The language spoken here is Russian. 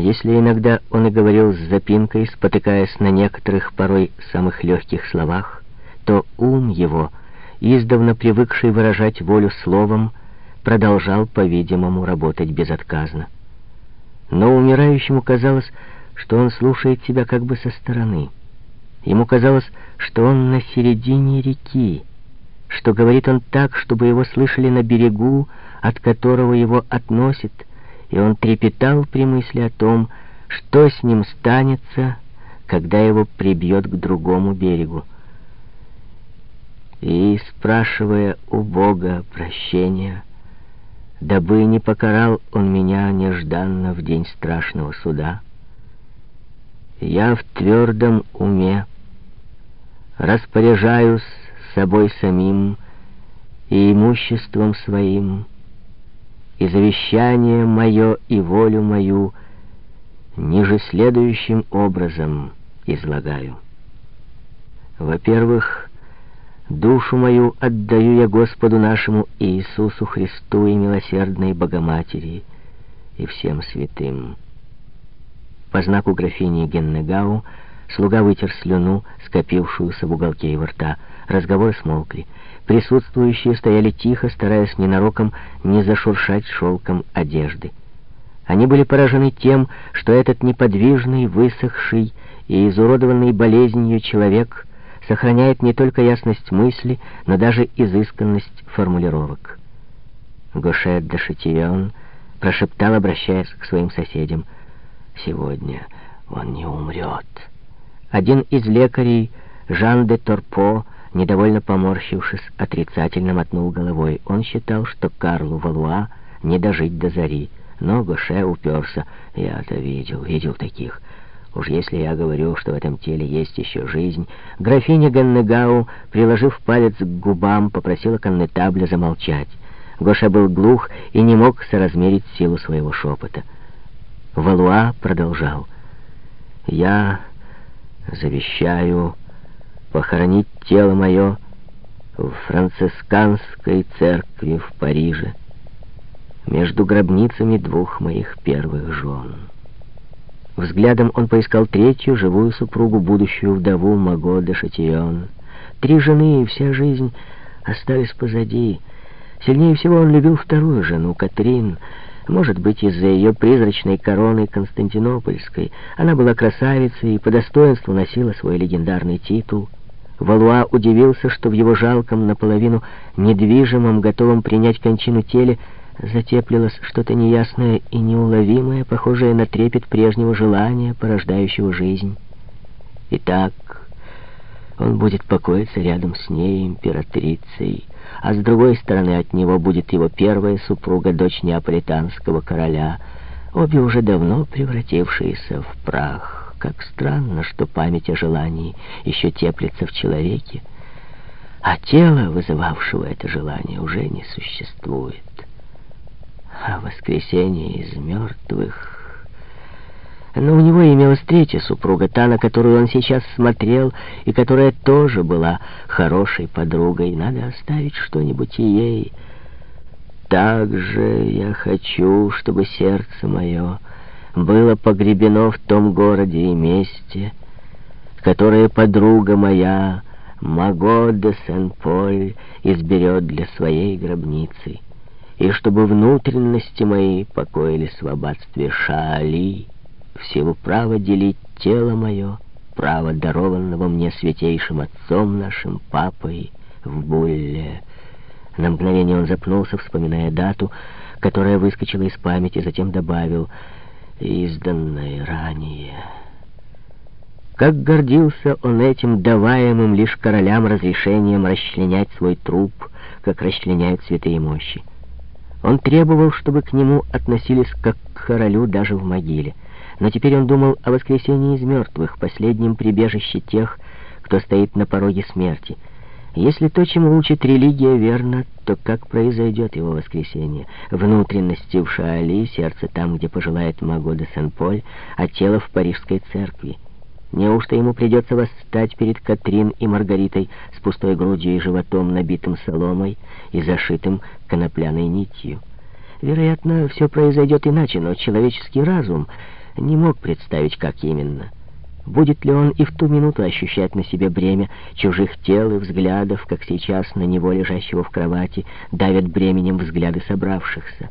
Если иногда он и говорил с запинкой, спотыкаясь на некоторых порой самых легких словах, то ум его, издавна привыкший выражать волю словом, продолжал, по-видимому, работать безотказно. Но умирающему казалось, что он слушает себя как бы со стороны. Ему казалось, что он на середине реки, что говорит он так, чтобы его слышали на берегу, от которого его относит, и он трепетал при мысли о том, что с ним станется, когда его прибьет к другому берегу. И, спрашивая у Бога прощения, дабы не покарал он меня нежданно в день страшного суда, я в твердом уме распоряжаюсь собой самим и имуществом своим, и завещание мое и волю мою ниже следующим образом излагаю. Во-первых, душу мою отдаю я Господу нашему Иисусу Христу и милосердной Богоматери и всем святым. По знаку графини Геннегау слуга вытер слюну, скопившуюся в уголке его рта. Разговоры смолкли. Присутствующие стояли тихо, стараясь ненароком не зашуршать шелком одежды. Они были поражены тем, что этот неподвижный, высохший и изуродованный болезнью человек сохраняет не только ясность мысли, но даже изысканность формулировок. Гошет де Шатион прошептал, обращаясь к своим соседям, «Сегодня он не умрет». Один из лекарей, Жан де Торпо, недовольно поморщившись, отрицательно мотнул головой. Он считал, что Карлу Валуа не дожить до зари. Но Гоше уперся. Я-то видел, видел таких. Уж если я говорю, что в этом теле есть еще жизнь... Графиня Ганнегау, приложив палец к губам, попросила коннетабля замолчать. Гоша был глух и не мог соразмерить силу своего шепота. Валуа продолжал. «Я завещаю похоронить тело мое в францисканской церкви в Париже между гробницами двух моих первых жен. Взглядом он поискал третью, живую супругу, будущую вдову Маго де Шатион. Три жены и вся жизнь остались позади. Сильнее всего он любил вторую жену, Катрин, может быть, из-за ее призрачной короны Константинопольской. Она была красавицей и по достоинству носила свой легендарный титул. Валуа удивился, что в его жалком, наполовину недвижимом, готовом принять кончину теле затеплилось что-то неясное и неуловимое, похожее на трепет прежнего желания, порождающего жизнь. Итак, он будет покоиться рядом с ней, императрицей, а с другой стороны от него будет его первая супруга, дочь неаполитанского короля, обе уже давно превратившиеся в прах. Как странно, что память о желании еще теплится в человеке, а тело, вызывавшего это желание, уже не существует. А воскресенье из мертвых... Но у него имелась третья супруга, та, на которую он сейчас смотрел, и которая тоже была хорошей подругой. Надо оставить что-нибудь ей. Также я хочу, чтобы сердце мое было погребено в том городе и месте, которое подруга моя, Маго де Сен-Поль, изберет для своей гробницы, и чтобы внутренности мои покоились в аббатстве Шаали, в силу права делить тело мое, право, дарованного мне святейшим отцом нашим, папой, в Булле. На мгновение он запнулся, вспоминая дату, которая выскочила из памяти, затем добавил «изданное ранее». Как гордился он этим даваемым лишь королям разрешением расчленять свой труп, как расчленяют святые мощи. Он требовал, чтобы к нему относились как к королю даже в могиле. Но теперь он думал о воскресении из мертвых, последнем прибежище тех, кто стоит на пороге смерти. Если то, чему учит религия, верно, то как произойдет его воскресение? Внутренности в Шаали, сердце там, где пожелает Маго де Сен-Поль, а тело в Парижской церкви. Неужто ему придется восстать перед Катрин и Маргаритой с пустой грудью и животом, набитым соломой и зашитым конопляной нитью? Вероятно, все произойдет иначе, но человеческий разум не мог представить, как именно. Будет ли он и в ту минуту ощущать на себе бремя чужих тел и взглядов, как сейчас на него, лежащего в кровати, давят бременем взгляды собравшихся?